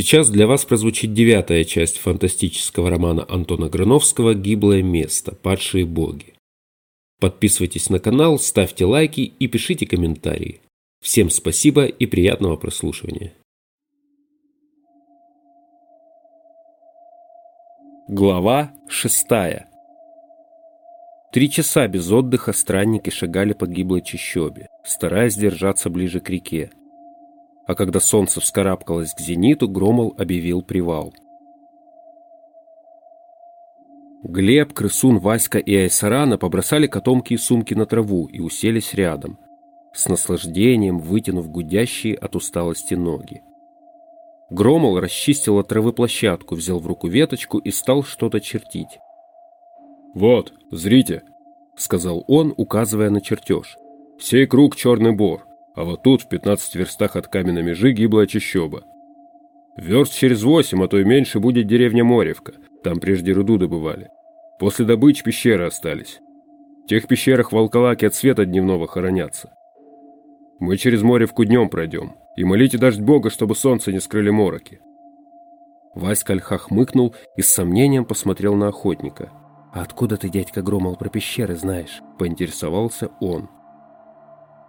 Сейчас для вас прозвучит девятая часть фантастического романа Антона Грановского «Гиблое место. Падшие боги». Подписывайтесь на канал, ставьте лайки и пишите комментарии. Всем спасибо и приятного прослушивания. Глава шестая Три часа без отдыха странники шагали по гиблой чащобе, стараясь держаться ближе к реке. А когда солнце вскарабкалось к зениту, Громол объявил привал. Глеб, Крысун, Васька и Айсарана побросали котомки и сумки на траву и уселись рядом, с наслаждением вытянув гудящие от усталости ноги. Громол расчистил от травы площадку, взял в руку веточку и стал что-то чертить. «Вот, зрите», — сказал он, указывая на чертеж. «Сей круг черный бор, а вот тут, в 15 верстах от каменной межи, гиблая чащоба. Верст через восемь, а то и меньше, будет деревня Моревка, там прежде руду добывали. После добычи пещеры остались. В тех пещерах волколаки от света дневного хоронятся. Мы через Моревку днем пройдем, и молите дождь Бога, чтобы солнце не скрыли мороки». Васька Альха хмыкнул и с сомнением посмотрел на охотника – «А откуда ты, дядька Громол, про пещеры знаешь?» – поинтересовался он.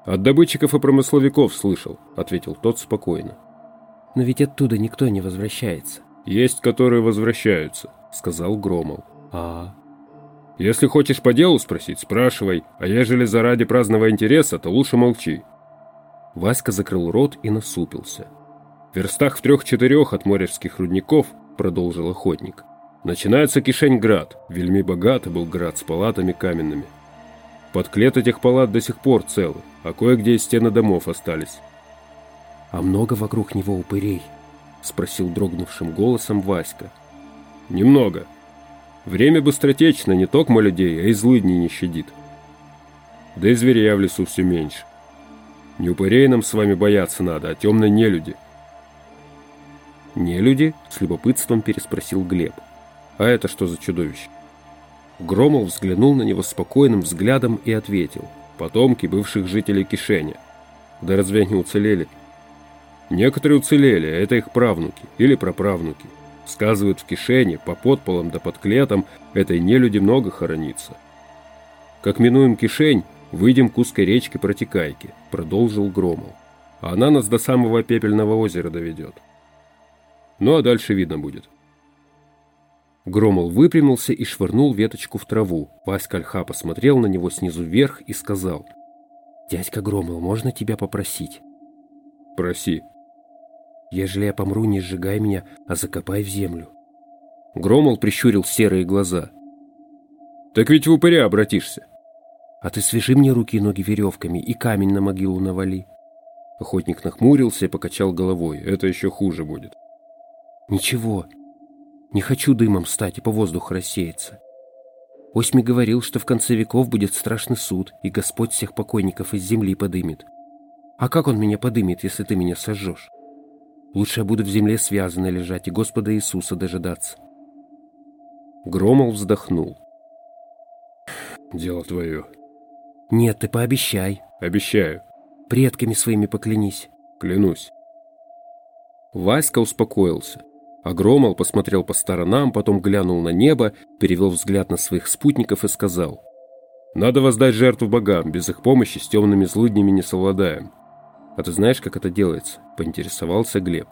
«От добытчиков и промысловиков слышал», – ответил тот спокойно. «Но ведь оттуда никто не возвращается». «Есть, которые возвращаются», – сказал Громол. «А...» «Если хочешь по делу спросить, спрашивай, а ежели заради праздного интереса, то лучше молчи». Васька закрыл рот и насупился. «В верстах в трех-четырех от моревских рудников», – продолжил охотник, Начинается Кишень-град. Вельми богатый был град с палатами каменными. Подклет этих палат до сих пор целы, а кое-где стены домов остались. «А много вокруг него упырей?» — спросил дрогнувшим голосом Васька. «Немного. Время быстротечно, не только людей, а и злыдней не щадит. Да и зверя в лесу все меньше. Не упырей нам с вами бояться надо, а темные нелюди». «Нелюди?» — с любопытством переспросил Глеб. А это что за чудовище? Громов взглянул на него спокойным взглядом и ответил. Потомки бывших жителей Кишеня. Да разве они уцелели? Некоторые уцелели, а это их правнуки или праправнуки. Сказывают в Кишене, по подполам да под клетом, этой нелюди много хоронится. Как минуем Кишень, выйдем к узкой речке Протекайки, продолжил Громов. А она нас до самого пепельного озера доведет. Ну а дальше видно будет. Громол выпрямился и швырнул веточку в траву. Васька Альха посмотрел на него снизу вверх и сказал. «Дядька Громол, можно тебя попросить?» «Проси». «Ежели я помру, не сжигай меня, а закопай в землю». Громол прищурил серые глаза. «Так ведь в упыря обратишься». «А ты свяжи мне руки и ноги веревками и камень на могилу навали». Охотник нахмурился и покачал головой. «Это еще хуже будет». «Ничего, не хочу дымом стать и по воздуху рассеяться. Осьми говорил, что в конце веков будет страшный суд, и Господь всех покойников из земли подымет. А как он меня подымет, если ты меня сожжешь? Лучше я буду в земле связанной лежать и Господа Иисуса дожидаться. Громол вздохнул. Дело твое. Нет, ты пообещай. Обещаю. Предками своими поклянись. Клянусь. Васька успокоился. Огромал посмотрел по сторонам, потом глянул на небо, перевел взгляд на своих спутников и сказал. «Надо воздать жертву богам, без их помощи с темными злыднями не совладаем». «А ты знаешь, как это делается?» – поинтересовался Глеб.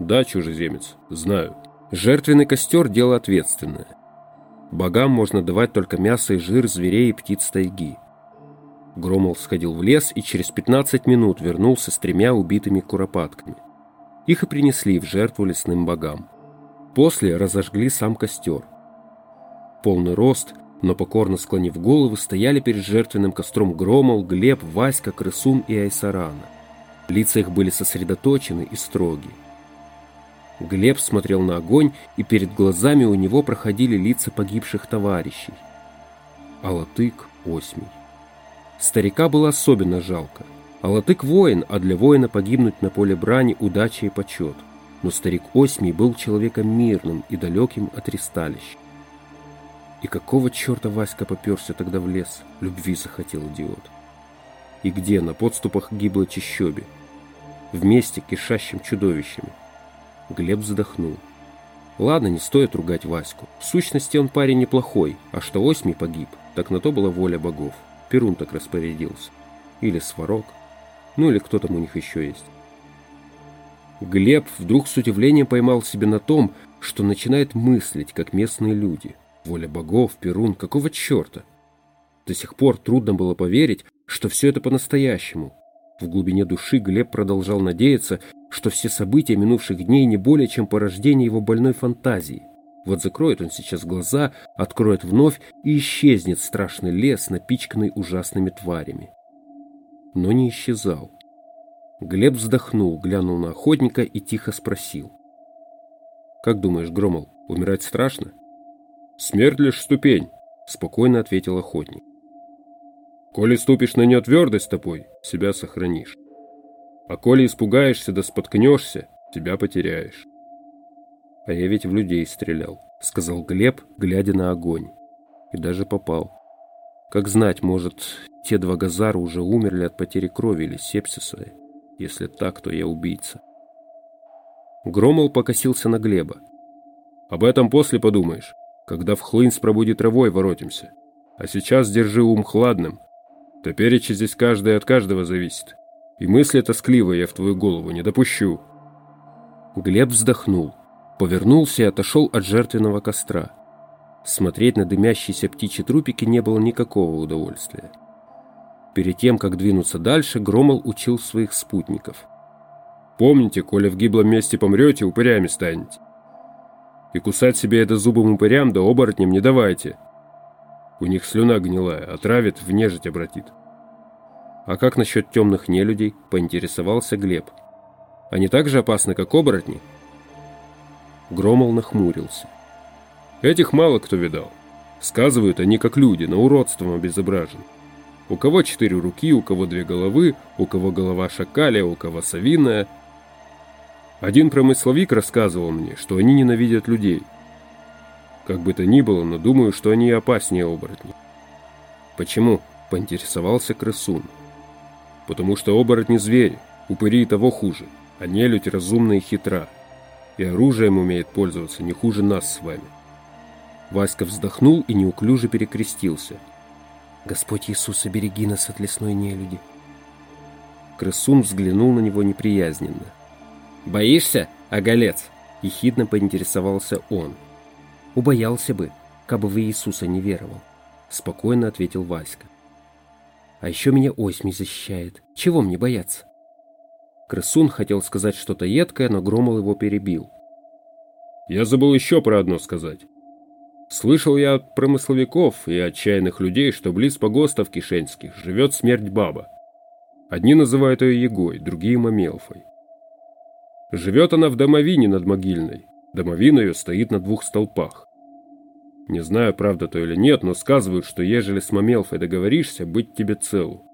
«Да, чужеземец, знаю». Жертвенный костер – дело ответственное. Богам можно давать только мясо и жир зверей и птиц тайги. Громол сходил в лес и через 15 минут вернулся с тремя убитыми куропатками. Их и принесли в жертву лесным богам. После разожгли сам костер. Полный рост, но покорно склонив головы, стояли перед жертвенным костром Громол, Глеб, Васька, Крысун и Айсарана. Лица их были сосредоточены и строги. Глеб смотрел на огонь, и перед глазами у него проходили лица погибших товарищей. Алатык, Осьмий. Старика было особенно жалко – Алатык воин, а для воина погибнуть на поле брани удача и почет. Но старик Осьмий был человеком мирным и далеким от ресталищ. И какого черта Васька поперся тогда в лес? Любви захотел идиот. И где? На подступах гиблой чащобе. Вместе кишащим чудовищами. Глеб вздохнул. Ладно, не стоит ругать Ваську. В сущности, он парень неплохой, а что Осьми погиб, так на то была воля богов. Перун так распорядился. Или Сварог. Ну или кто там у них еще есть. Глеб вдруг с удивлением поймал себя на том, что начинает мыслить, как местные люди. Воля богов, Перун, какого черта? До сих пор трудно было поверить, что все это по-настоящему. В глубине души Глеб продолжал надеяться, что все события минувших дней не более чем порождение его больной фантазии. Вот закроет он сейчас глаза, откроет вновь и исчезнет страшный лес, напичканный ужасными тварями. Но не исчезал. Глеб вздохнул, глянул на охотника и тихо спросил. «Как думаешь, Громол, умирать страшно?» «Смерть лишь ступень», — спокойно ответил охотник. «Коли ступишь на нее твердой стопой, себя сохранишь. А коли испугаешься да споткнешься, тебя потеряешь». «А я ведь в людей стрелял», — сказал Глеб, глядя на огонь. И даже попал. Как знать, может, те два газара уже умерли от потери крови или сепсиса. Если так, то я убийца. Громол покосился на Глеба. «Об этом после подумаешь, когда в хлынь с пробуди воротимся. А сейчас держи ум хладным. Топеречи здесь каждый от каждого зависит. И мысли тоскливые я в твою голову не допущу». Глеб вздохнул, повернулся и отошел от жертвенного костра. Смотреть на дымящиеся птичьи трупики не было никакого удовольствия. Перед тем, как двинуться дальше, Громол учил своих спутников. «Помните, коли в гиблом месте помрете, упырями станете. И кусать себе это зубом упырям да оборотням не давайте. У них слюна гнилая, отравит, в нежить обратит». «А как насчет темных нелюдей?» – поинтересовался Глеб. «Они так же опасны, как оборотни?» Громол нахмурился. «Этих мало кто видал. Сказывают, они как люди, на уродством обезображены. У кого четыре руки, у кого две головы, у кого голова шакаля, у кого совиная. Один промысловик рассказывал мне, что они ненавидят людей. Как бы то ни было, но думаю, что они опаснее оборотней. Почему? Поинтересовался крысун. Потому что оборотни звери, упыри того хуже, а нелюдь разумна и хитра. И оружием умеет пользоваться не хуже нас с вами. Васька вздохнул и неуклюже перекрестился – Господь Иисус, обереги нас от лесной нелюди. Крысун взглянул на него неприязненно. «Боишься, оголец?» – ехидно поинтересовался он. «Убоялся бы, кабы вы Иисуса не веровал», – спокойно ответил Васька. «А еще меня осьми защищает. Чего мне бояться?» Крысун хотел сказать что-то едкое, но Громол его перебил. «Я забыл еще про одно сказать. Слышал я от промысловиков и отчаянных людей, что близ погостов кишенских живет смерть баба. Одни называют ее Егой, другие Мамелфой. Живет она в домовине над могильной. Домовина ее стоит на двух столпах. Не знаю, правда то или нет, но сказывают, что ежели с Мамелфой договоришься, быть тебе целу.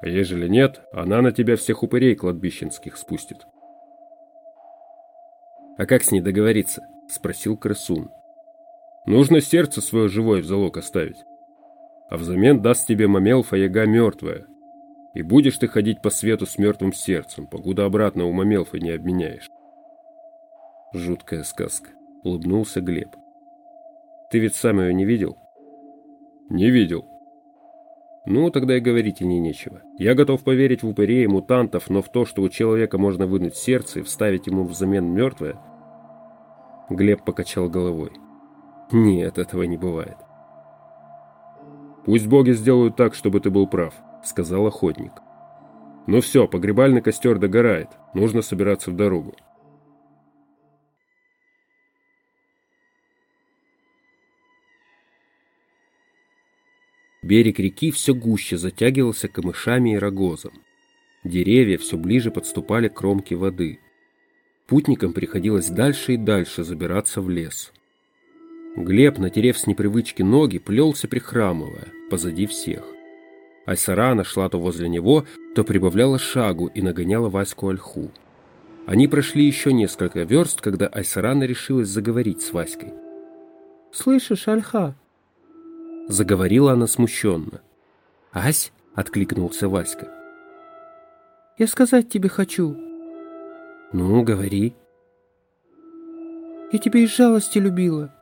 А ежели нет, она на тебя всех упырей кладбищенских спустит. «А как с ней договориться?» – спросил Крысун. Нужно сердце свое живое в залог оставить. А взамен даст тебе Мамелфа яга мертвая. И будешь ты ходить по свету с мертвым сердцем, покуда обратно у Мамелфа не обменяешь. Жуткая сказка, улыбнулся Глеб. Ты ведь сам ее не видел? Не видел. Ну, тогда и говорить о ней нечего. Я готов поверить в упырей и мутантов, но в то, что у человека можно вынуть сердце и вставить ему взамен мертвое... Глеб покачал головой. Нет, этого не бывает. «Пусть боги сделают так, чтобы ты был прав», — сказал охотник. «Ну все, погребальный костер догорает, нужно собираться в дорогу». Берег реки все гуще затягивался камышами и рогозом. Деревья все ближе подступали к кромке воды. Путникам приходилось дальше и дальше забираться в лес. Глеб, натерев с непривычки ноги, плелся прихрамывая, позади всех. Айсарана шла то возле него, то прибавляла шагу и нагоняла Ваську Ольху. Они прошли еще несколько верст, когда Айсарана решилась заговорить с Васькой. «Слышишь, Альха?» Заговорила она смущенно. «Ась?» — откликнулся Васька. «Я сказать тебе хочу». «Ну, говори». Я тебя из жалости любила.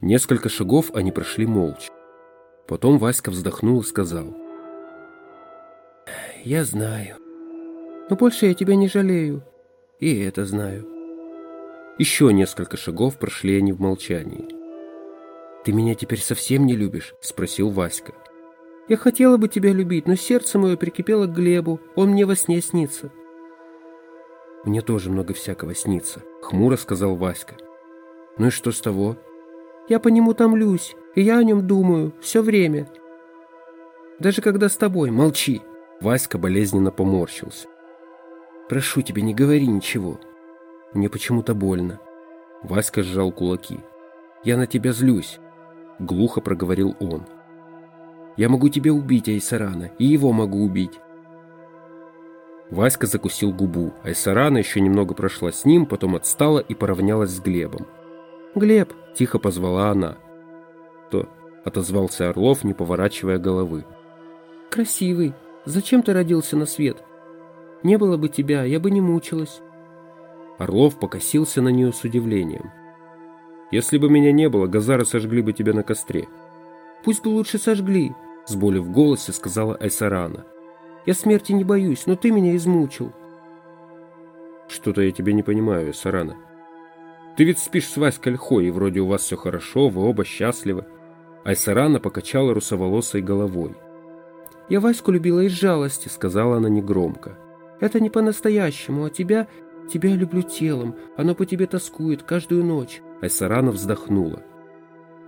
Несколько шагов они прошли молча. Потом Васька вздохнул и сказал. Я знаю. Но больше я тебя не жалею. И это знаю. Еще несколько шагов прошли они в молчании. «Ты меня теперь совсем не любишь?» – спросил Васька. «Я хотела бы тебя любить, но сердце мое прикипело к Глебу, он мне во сне снится». «Мне тоже много всякого снится», – хмуро сказал Васька. «Ну и что с того?» «Я по нему томлюсь, и я о нем думаю все время. Даже когда с тобой, молчи!» Васька болезненно поморщился. «Прошу тебя, не говори ничего. Мне почему-то больно». Васька сжал кулаки. «Я на тебя злюсь», — глухо проговорил он. «Я могу тебя убить, Айсарана, и его могу убить». Васька закусил губу. Айсарана еще немного прошла с ним, потом отстала и поравнялась с Глебом. «Глеб!» – тихо позвала она. «То», – отозвался Орлов, не поворачивая головы. «Красивый. Зачем ты родился на свет? Не было бы тебя, я бы не мучилась». Орлов покосился на нее с удивлением. «Если бы меня не было, газары сожгли бы тебя на костре». «Пусть бы лучше сожгли», — с болью в голосе сказала Айсарана. «Я смерти не боюсь, но ты меня измучил». «Что-то я тебя не понимаю, Айсарана. Ты ведь спишь с Васькой Льхой, и вроде у вас все хорошо, вы оба счастливы». Айсарана покачала русоволосой головой. «Я Ваську любила из жалости», — сказала она негромко. «Это не по-настоящему, а тебя Тебя я люблю телом, оно по тебе тоскует каждую ночь. Айсарана вздохнула.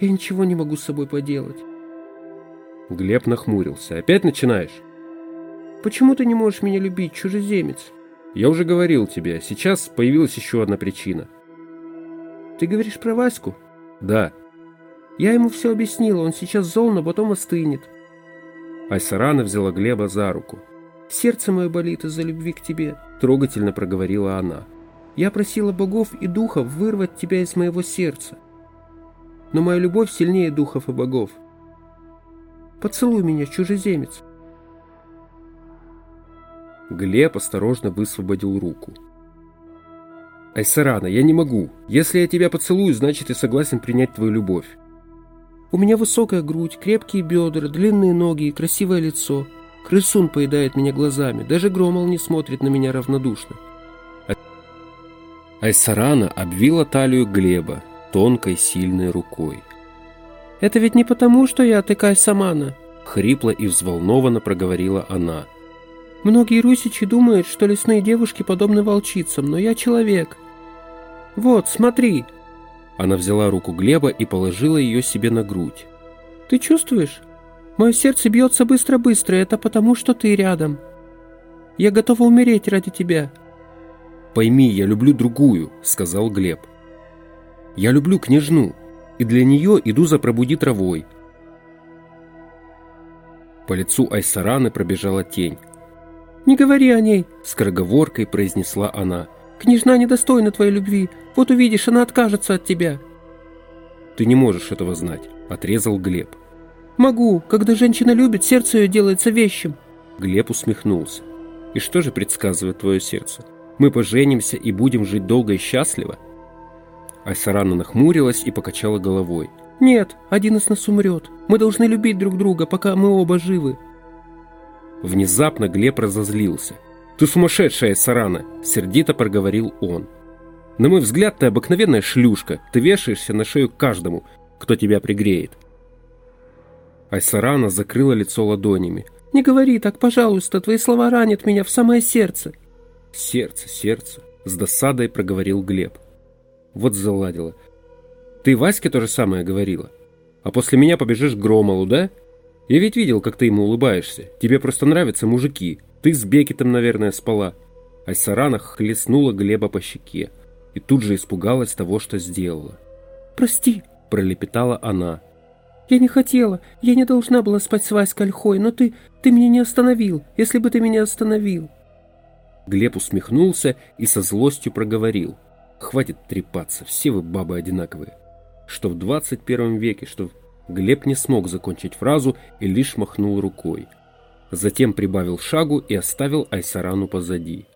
Я ничего не могу с собой поделать. Глеб нахмурился. Опять начинаешь? Почему ты не можешь меня любить, чужеземец? Я уже говорил тебе, сейчас появилась еще одна причина. Ты говоришь про Ваську? Да. Я ему все объяснила, он сейчас зол, но потом остынет. Айсарана взяла Глеба за руку. Сердце мое болит из-за любви к тебе», — трогательно проговорила она. «Я просила богов и духов вырвать тебя из моего сердца. Но моя любовь сильнее духов и богов. Поцелуй меня, чужеземец». Глеб осторожно высвободил руку. «Айсарана, я не могу. Если я тебя поцелую, значит, я согласен принять твою любовь». «У меня высокая грудь, крепкие бедра, длинные ноги и красивое лицо», Крысун поедает меня глазами, даже Громол не смотрит на меня равнодушно. Айсарана обвила талию Глеба тонкой сильной рукой. «Это ведь не потому, что я такая самана», — хрипло и взволнованно проговорила она. «Многие русичи думают, что лесные девушки подобны волчицам, но я человек. Вот, смотри!» Она взяла руку Глеба и положила ее себе на грудь. «Ты чувствуешь? Мое сердце бьется быстро-быстро, это потому, что ты рядом. Я готова умереть ради тебя». «Пойми, я люблю другую», — сказал Глеб. «Я люблю княжну, и для нее иду за пробуди травой». По лицу Айсараны пробежала тень. «Не говори о ней», — скороговоркой произнесла она. «Княжна недостойна твоей любви. Вот увидишь, она откажется от тебя». «Ты не можешь этого знать», — отрезал Глеб. «Могу. Когда женщина любит, сердце ее делается вещим». Глеб усмехнулся. «И что же предсказывает твое сердце? Мы поженимся и будем жить долго и счастливо?» Айсарана нахмурилась и покачала головой. «Нет, один из нас умрет. Мы должны любить друг друга, пока мы оба живы». Внезапно Глеб разозлился. «Ты сумасшедшая, Сарана!» – сердито проговорил он. «На мой взгляд, ты обыкновенная шлюшка. Ты вешаешься на шею каждому, кто тебя пригреет. Айсарана закрыла лицо ладонями. «Не говори так, пожалуйста, твои слова ранят меня в самое сердце». «Сердце, сердце», — с досадой проговорил Глеб. Вот заладила. «Ты Ваське то же самое говорила? А после меня побежишь к Громолу, да? Я ведь видел, как ты ему улыбаешься. Тебе просто нравятся мужики. Ты с Бекетом, наверное, спала». Айсарана хлестнула Глеба по щеке и тут же испугалась того, что сделала. «Прости», — пролепетала она. «Я не хотела, я не должна была спать с Васькой Ольхой, но ты, ты меня не остановил, если бы ты меня остановил». Глеб усмехнулся и со злостью проговорил. «Хватит трепаться, все вы бабы одинаковые». Что в 21 веке, что... Глеб не смог закончить фразу и лишь махнул рукой. Затем прибавил шагу и оставил Айсарану позади.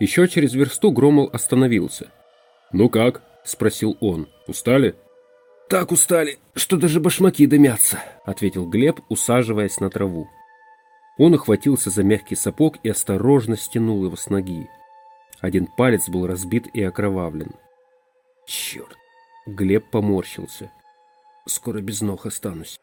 Еще через версту Громол остановился. «Ну как?» – спросил он. «Устали?» «Так устали, что даже башмаки дымятся», – ответил Глеб, усаживаясь на траву. Он ухватился за мягкий сапог и осторожно стянул его с ноги. Один палец был разбит и окровавлен. «Черт!» Глеб поморщился. «Скоро без ног останусь».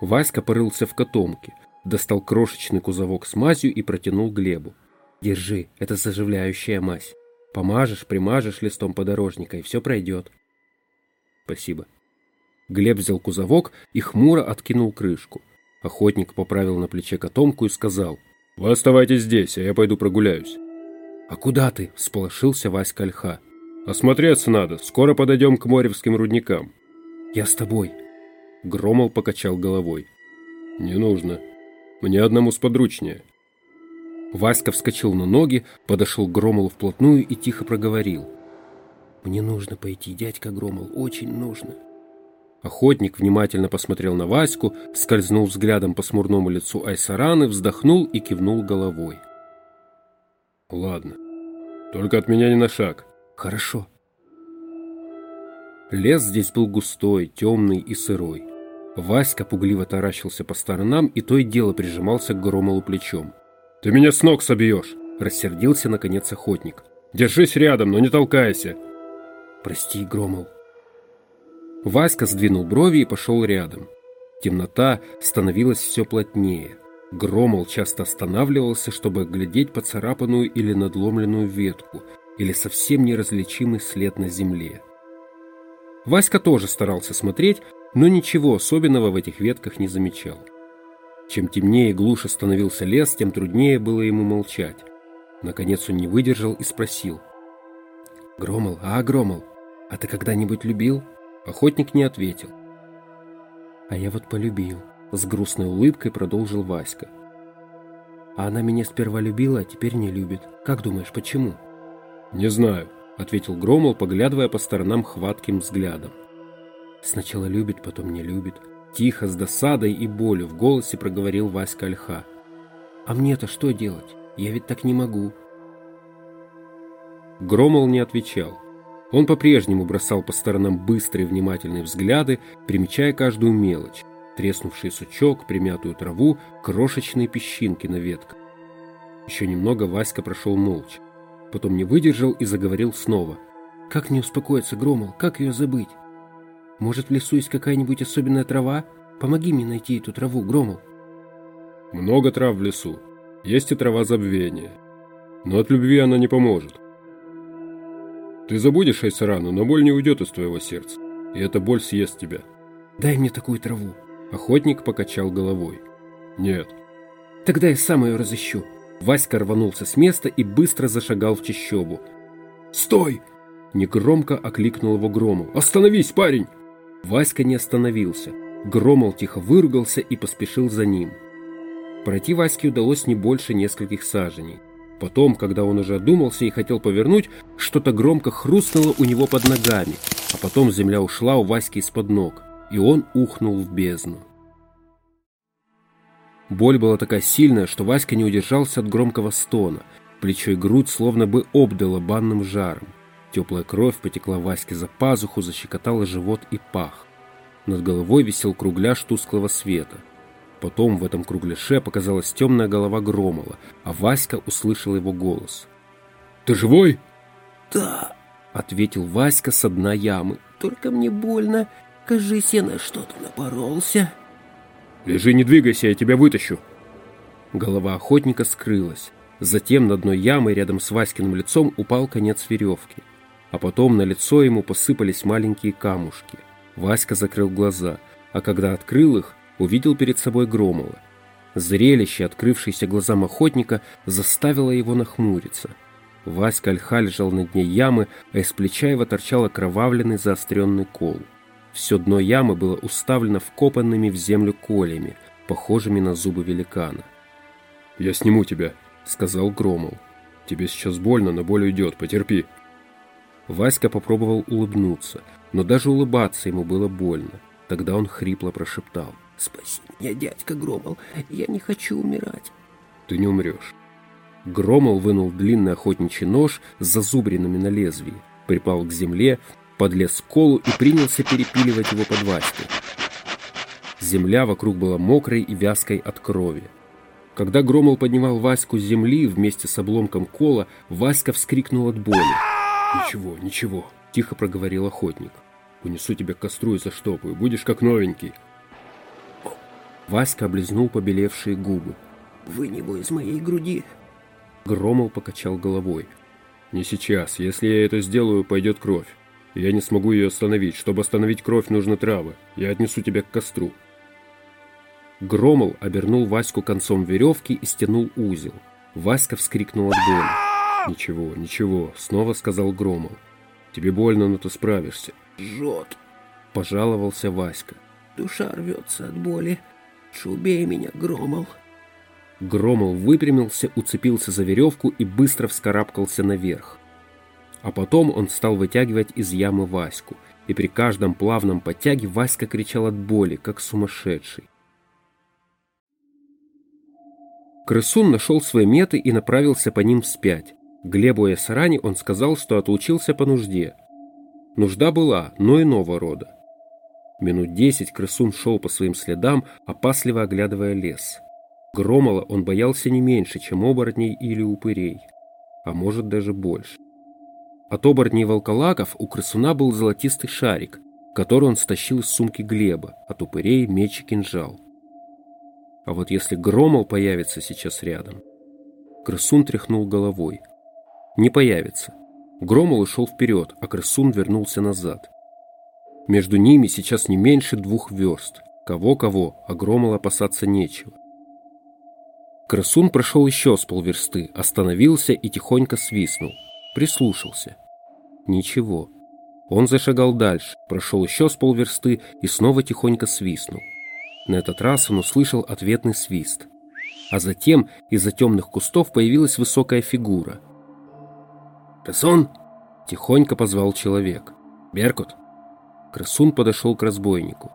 Васька порылся в котомке, достал крошечный кузовок с мазью и протянул Глебу. «Держи, это заживляющая мазь. Помажешь, примажешь листом подорожника, и все пройдет». «Спасибо». Глеб взял кузовок и хмуро откинул крышку. Охотник поправил на плече котомку и сказал. «Вы оставайтесь здесь, а я пойду прогуляюсь». «А куда ты?» – всполошился Васька Ольха. «Осмотреться надо. Скоро подойдем к Моревским рудникам». «Я с тобой». Громол покачал головой. «Не нужно. Мне одному сподручнее». Васька вскочил на ноги, подошел к Громолу вплотную и тихо проговорил. «Мне нужно пойти, дядька Громол, очень нужно». Охотник внимательно посмотрел на Ваську, скользнул взглядом по смурному лицу Айсараны, вздохнул и кивнул головой. «Ладно. Только от меня не на шаг». «Хорошо». Лес здесь был густой, темный и сырой. Васька пугливо таращился по сторонам и то и дело прижимался к Громолу плечом. «Ты меня с ног собьешь!» – рассердился наконец охотник. «Держись рядом, но не толкайся!» «Прости, Громол», Васька сдвинул брови и пошел рядом. Темнота становилась все плотнее. Громол часто останавливался, чтобы оглядеть поцарапанную или надломленную ветку, или совсем неразличимый след на земле. Васька тоже старался смотреть, но ничего особенного в этих ветках не замечал. Чем темнее и глуше становился лес, тем труднее было ему молчать. Наконец он не выдержал и спросил. «Громол, а, Громол, а ты когда-нибудь любил?» Охотник не ответил. «А я вот полюбил», — с грустной улыбкой продолжил Васька. «А она меня сперва любила, а теперь не любит. Как думаешь, почему?» «Не знаю», — ответил Громол, поглядывая по сторонам хватким взглядом. «Сначала любит, потом не любит». Тихо, с досадой и болью в голосе проговорил Васька Ольха. «А мне-то что делать? Я ведь так не могу». Громол не отвечал. Он по-прежнему бросал по сторонам быстрые внимательные взгляды, примечая каждую мелочь. Треснувший сучок, примятую траву, крошечные песчинки на ветках. Еще немного Васька прошел молча. Потом не выдержал и заговорил снова. «Как не успокоиться, Громол? Как ее забыть? Может, в лесу есть какая-нибудь особенная трава? Помоги мне найти эту траву, Громол». «Много трав в лесу. Есть и трава забвения. Но от любви она не поможет. Ты забудешь Айсарану, но боль не уйдет из твоего сердца. И эта боль съест тебя. Дай мне такую траву. Охотник покачал головой. Нет. Тогда я сам ее разыщу. Васька рванулся с места и быстро зашагал в чащобу. «Стой!» Негромко окликнул его Громол. «Остановись, парень!» Васька не остановился. Громол тихо выругался и поспешил за ним. Пройти Ваське удалось не больше нескольких саженей. Потом, когда он уже одумался и хотел повернуть, что-то громко хрустнуло у него под ногами, а потом земля ушла у Васьки из-под ног, и он ухнул в бездну. Боль была такая сильная, что Васька не удержался от громкого стона. Плечо и грудь словно бы обдало банным жаром. Теплая кровь потекла Ваське за пазуху, защекотала живот и пах. Над головой висел кругляш тусклого света – Потом в этом кругляше показалась темная голова Громова, а Васька услышал его голос. «Ты живой?» «Да», — ответил Васька с дна ямы. «Только мне больно. Кажись, я на что-то напоролся». «Лежи, не двигайся, я тебя вытащу». Голова охотника скрылась. Затем на дно ямы рядом с Васькиным лицом упал конец веревки. А потом на лицо ему посыпались маленькие камушки. Васька закрыл глаза, а когда открыл их, увидел перед собой Громова. Зрелище, открывшееся глазам охотника, заставило его нахмуриться. Васька Альха лежал на дне ямы, а из плеча его торчал окровавленный заостренный кол. Все дно ямы было уставлено вкопанными в землю колями, похожими на зубы великана. «Я сниму тебя», — сказал Громол. «Тебе сейчас больно, но боль уйдет, потерпи». Васька попробовал улыбнуться, но даже улыбаться ему было больно. Тогда он хрипло прошептал — «Спаси меня, дядька Громол, я не хочу умирать». «Ты не умрешь». Громол вынул длинный охотничий нож с зазубринами на лезвии. припал к земле, подлез к колу и принялся перепиливать его под Васькой. Земля вокруг была мокрой и вязкой от крови. Когда Громол поднимал Ваську с земли вместе с обломком кола, Васька вскрикнул от боли. «Ничего, ничего», — тихо проговорил охотник. «Унесу тебя к костру и заштопаю, будешь как новенький». Васька облизнул побелевшие губы. «Вынь его из моей груди». Громол покачал головой. «Не сейчас. Если я это сделаю, пойдет кровь. Я не смогу ее остановить. Чтобы остановить кровь, нужны травы. Я отнесу тебя к костру». Громол обернул Ваську концом веревки и стянул узел. Васька вскрикнул от боли. «Ничего, ничего», — снова сказал Громол. «Тебе больно, но ты справишься». «Жжет», — пожаловался Васька. «Душа рвется от боли. Убей меня, Громол». Громол выпрямился, уцепился за веревку и быстро вскарабкался наверх. А потом он стал вытягивать из ямы Ваську, и при каждом плавном подтяге Васька кричал от боли, как сумасшедший. Крысун нашел свои меты и направился по ним вспять. Глебу и Саране он сказал, что отлучился по нужде. Нужда была, но иного рода. Минут десять крысун шел по своим следам, опасливо оглядывая лес. Громола он боялся не меньше, чем оборотней или упырей, а может даже больше. От оборотней волколаков у крысуна был золотистый шарик, который он стащил из сумки Глеба, от упырей меч и кинжал. А вот если Громол появится сейчас рядом... Крысун тряхнул головой. Не появится. Громол ушел вперед, а Крысун вернулся назад. Между ними сейчас не меньше двух верст. Кого-кого, а Громола опасаться нечего. Крысун прошел еще с полверсты, остановился и тихонько свистнул. Прислушался. Ничего. Он зашагал дальше, прошел еще с полверсты и снова тихонько свистнул. На этот раз он услышал ответный свист. А затем из-за темных кустов появилась высокая фигура. «Крысун!» – тихонько позвал человек. «Беркут!» Крысун подошел к разбойнику.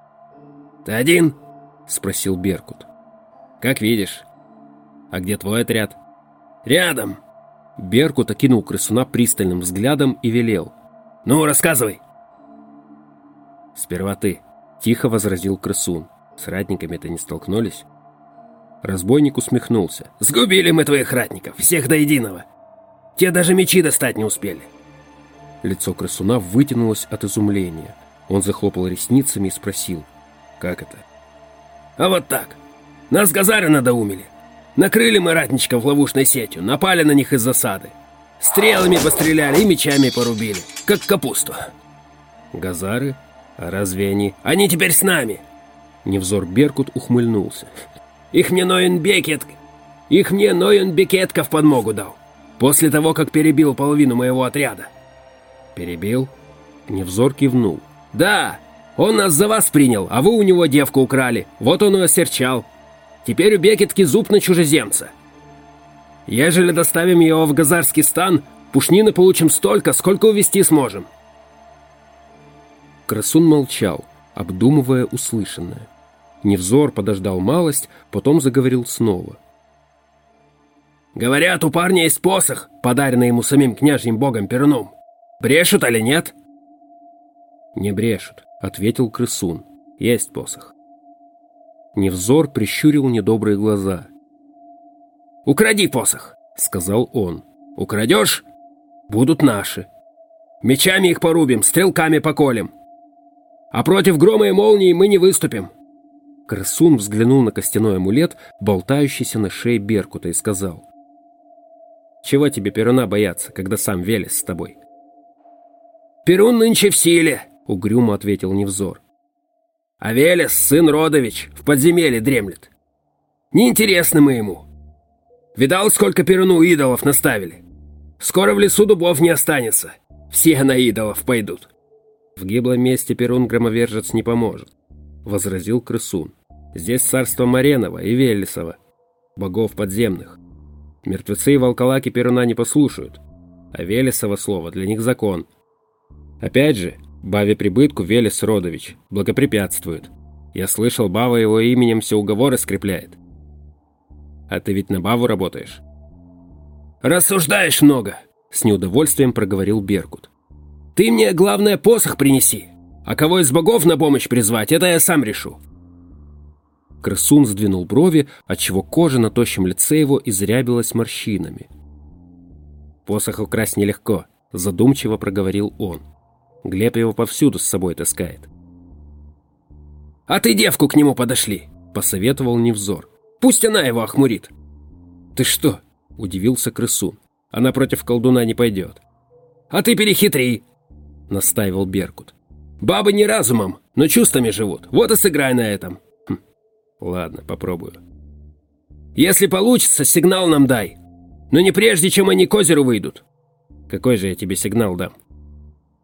«Ты один?» – спросил Беркут. «Как видишь. А где твой отряд?» «Рядом!» Беркут окинул крысуна пристальным взглядом и велел. «Ну, рассказывай!» «Сперва ты», – тихо возразил крысун. С ратниками-то не столкнулись? Разбойник усмехнулся. «Сгубили мы твоих ратников, всех до единого. Те даже мечи достать не успели». Лицо крысуна вытянулось от изумления. Он захлопал ресницами и спросил. «Как это?» «А вот так. Нас Газары надоумили. Накрыли мы ратничков ловушной сетью, напали на них из засады. Стрелами постреляли и мечами порубили, как капусту». «Газары? А разве они...» «Они теперь с нами!» Невзор Беркут ухмыльнулся. «Их мне Ноен Бекет... Их мне Ноен Бекетков подмогу дал. После того, как перебил половину моего отряда». «Перебил?» Невзор кивнул. «Да, он нас за вас принял, а вы у него девку украли. Вот он и осерчал. Теперь у Бекетки зуб на чужеземца. Ежели доставим его в Газарский стан, пушнины получим столько, сколько увести сможем». Красун молчал, обдумывая услышанное. Невзор подождал малость, потом заговорил снова. «Говорят, у парня есть посох, подаренный ему самим княжьим богом Перуном. Брешут или нет?» «Не брешут», — ответил крысун. «Есть посох». Невзор прищурил недобрые глаза. «Укради посох», — сказал он. «Украдешь — будут наши. Мечами их порубим, стрелками поколем. А против грома и молнии мы не выступим». Крысун взглянул на костяной амулет, болтающийся на шее Беркута, и сказал. «Чего тебе Перуна бояться, когда сам Велес с тобой?» «Перун нынче в силе», — угрюмо ответил Невзор. «А Велес, сын Родович, в подземелье дремлет. Неинтересно мы ему. Видал, сколько Перуну идолов наставили? Скоро в лесу дубов не останется. Все на идолов пойдут». «В гиблом месте Перун громовержец не поможет», — возразил Крысун. «Здесь царство Маренова и Велесова, богов подземных. Мертвецы и волколаки Перуна не послушают, а Велесова слово для них закон. Опять же, Баве прибытку Велес Родович благопрепятствует. Я слышал, Бава его именем все уговоры скрепляет. А ты ведь на Баву работаешь?» «Рассуждаешь много», — с неудовольствием проговорил Беркут. Ты мне, главное, посох принеси. А кого из богов на помощь призвать, это я сам решу. Крысун сдвинул брови, отчего кожа на тощем лице его изрябилась морщинами. «Посох украсть нелегко», — задумчиво проговорил он. Глеб его повсюду с собой таскает. «А ты девку к нему подошли», — посоветовал Невзор. «Пусть она его охмурит». «Ты что?» — удивился крысун. «Она против колдуна не пойдет». «А ты перехитри», — настаивал Беркут. «Бабы не разумом, но чувствами живут. Вот и сыграй на этом». Ладно, попробую. «Если получится, сигнал нам дай. Но не прежде, чем они к озеру выйдут». «Какой же я тебе сигнал дам?»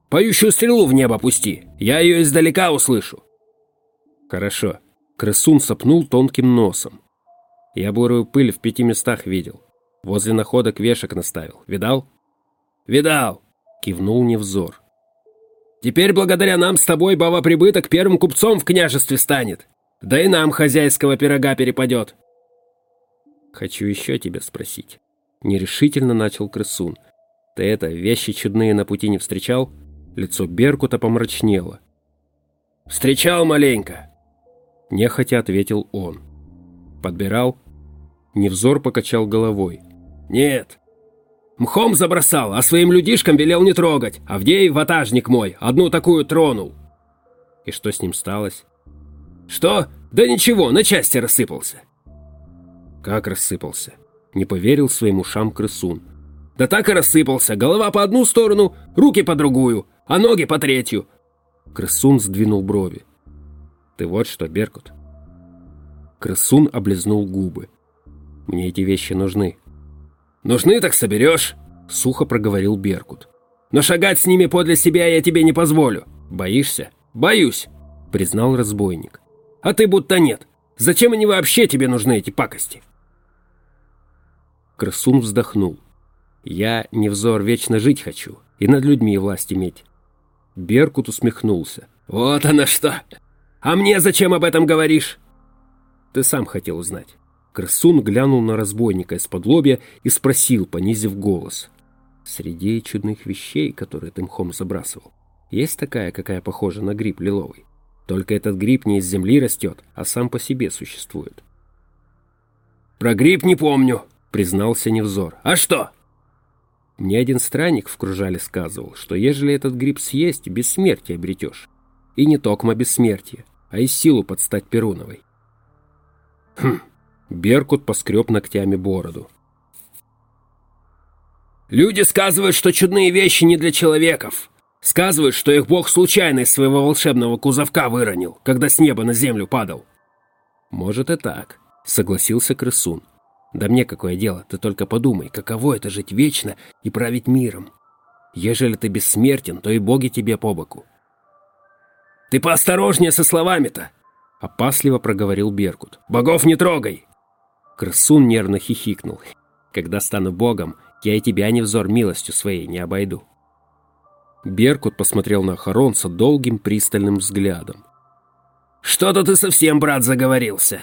«Поющую стрелу в небо пусти. Я ее издалека услышу». «Хорошо». Крысун сопнул тонким носом. Я бурую пыль в пяти местах видел. Возле находок вешек наставил. Видал? Видал, кивнул Невзор. Теперь благодаря нам с тобой баба прибыток первым купцом в княжестве станет. Да и нам хозяйского пирога перепадет. Хочу еще тебя спросить. Нерешительно начал крысун. Ты это, вещи чудные на пути не встречал? Лицо Беркута помрачнело. Встречал маленько. Нехотя ответил он. Подбирал? Невзор покачал головой. Нет. Мхом забросал, а своим людишкам велел не трогать. Авдей, ватажник мой, одну такую тронул. И что с ним сталось? Что? Да ничего, на части рассыпался. Как рассыпался? Не поверил своим ушам крысун. Да так и рассыпался. Голова по одну сторону, руки по другую, а ноги по третью. Крысун сдвинул брови. Ты вот что, Беркут. Крысун облизнул губы. Мне эти вещи нужны. Нужны, так соберешь, сухо проговорил Беркут. Но шагать с ними подле себя я тебе не позволю. Боишься? Боюсь, признал разбойник. А ты будто нет. Зачем они вообще тебе нужны, эти пакости? Крысун вздохнул. Я, не взор, вечно жить хочу и над людьми власть иметь. Беркут усмехнулся. Вот оно что! А мне зачем об этом говоришь?» «Ты сам хотел узнать». Крысун глянул на разбойника из-под лобья и спросил, понизив голос. «Среди чудных вещей, которые ты мхом забрасывал, есть такая, какая похожа на гриб лиловый? Только этот гриб не из земли растет, а сам по себе существует». «Про гриб не помню», — признался Невзор. «А что?» Мне один странник в кружале сказывал, что ежели этот гриб съесть, бессмертие обретешь. И не токмо бессмертие, а и силу подстать Перуновой. Хм, Беркут поскреб ногтями бороду. Люди сказывают, что чудные вещи не для человеков. Сказывают, что их бог случайно из своего волшебного кузовка выронил, когда с неба на землю падал. Может и так, согласился крысун. Да мне какое дело, ты только подумай, каково это жить вечно и править миром. Ежели ты бессмертен, то и боги тебе по боку. «Ты поосторожнее со словами-то!» — опасливо проговорил Беркут. «Богов не трогай!» Крысун нервно хихикнул. «Когда стану богом, я и тебя не взор милостью своей не обойду». Беркут посмотрел на Харонца долгим пристальным взглядом. «Что-то ты совсем, брат, заговорился!»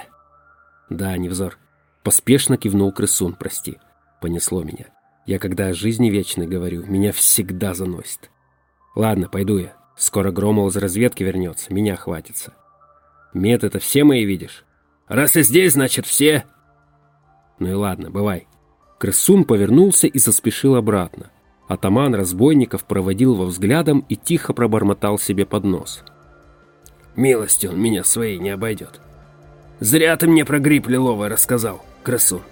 «Да, Невзор». Поспешно кивнул крысун, прости. Понесло меня. Я когда о жизни вечной говорю, меня всегда заносит. Ладно, пойду я. Скоро Громол из разведки вернется, меня хватится. Мед это все мои видишь? Раз и здесь, значит все. Ну и ладно, бывай. Крысун повернулся и заспешил обратно. Атаман разбойников проводил его взглядом и тихо пробормотал себе под нос. Милостью он меня своей не обойдет. Зря ты мне про гриб лиловый рассказал, крысун.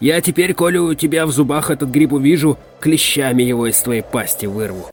Я теперь, коли у тебя в зубах этот гриб увижу, клещами его из твоей пасти вырву.